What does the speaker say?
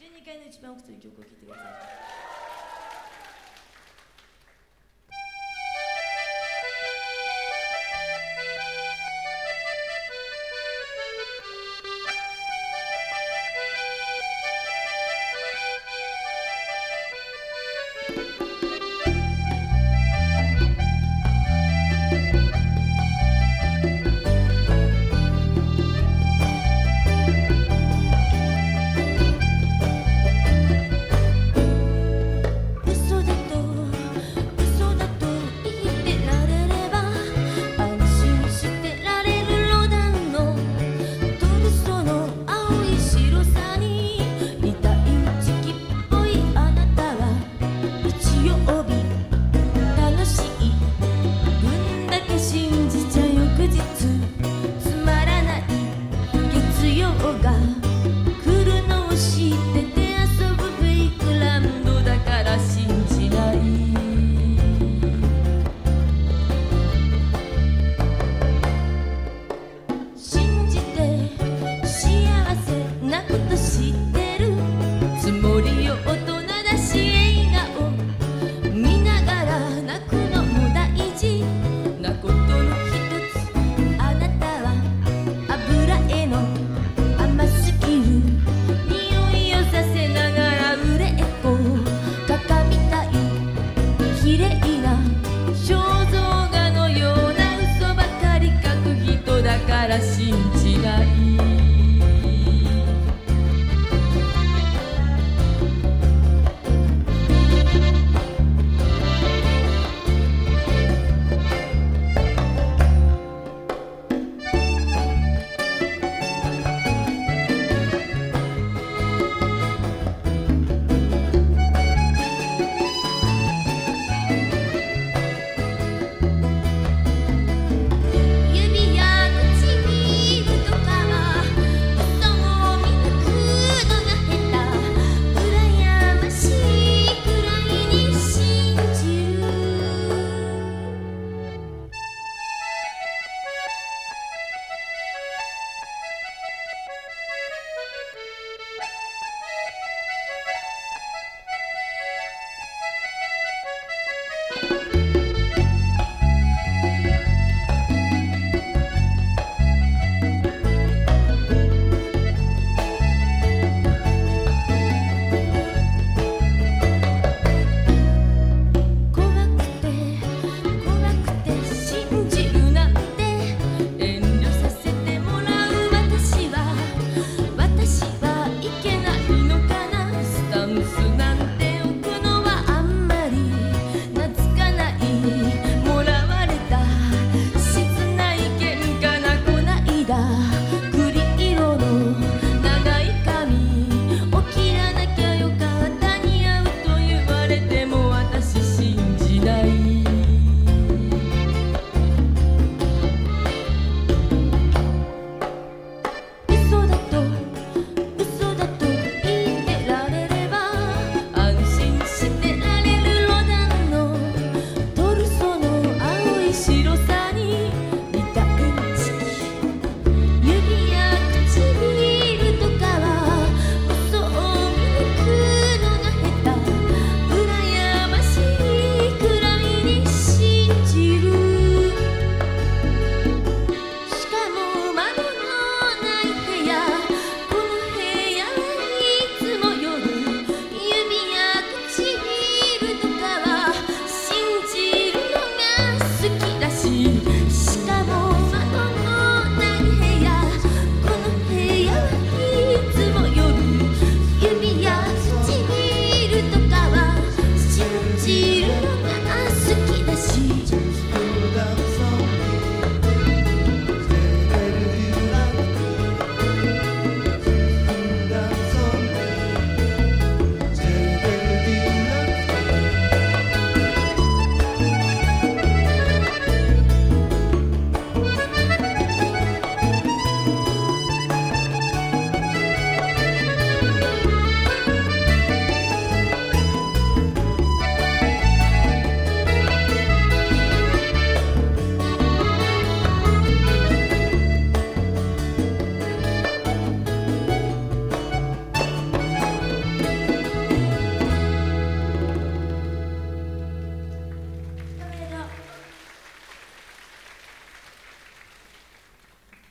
12階の一番奥という曲を聴いてください「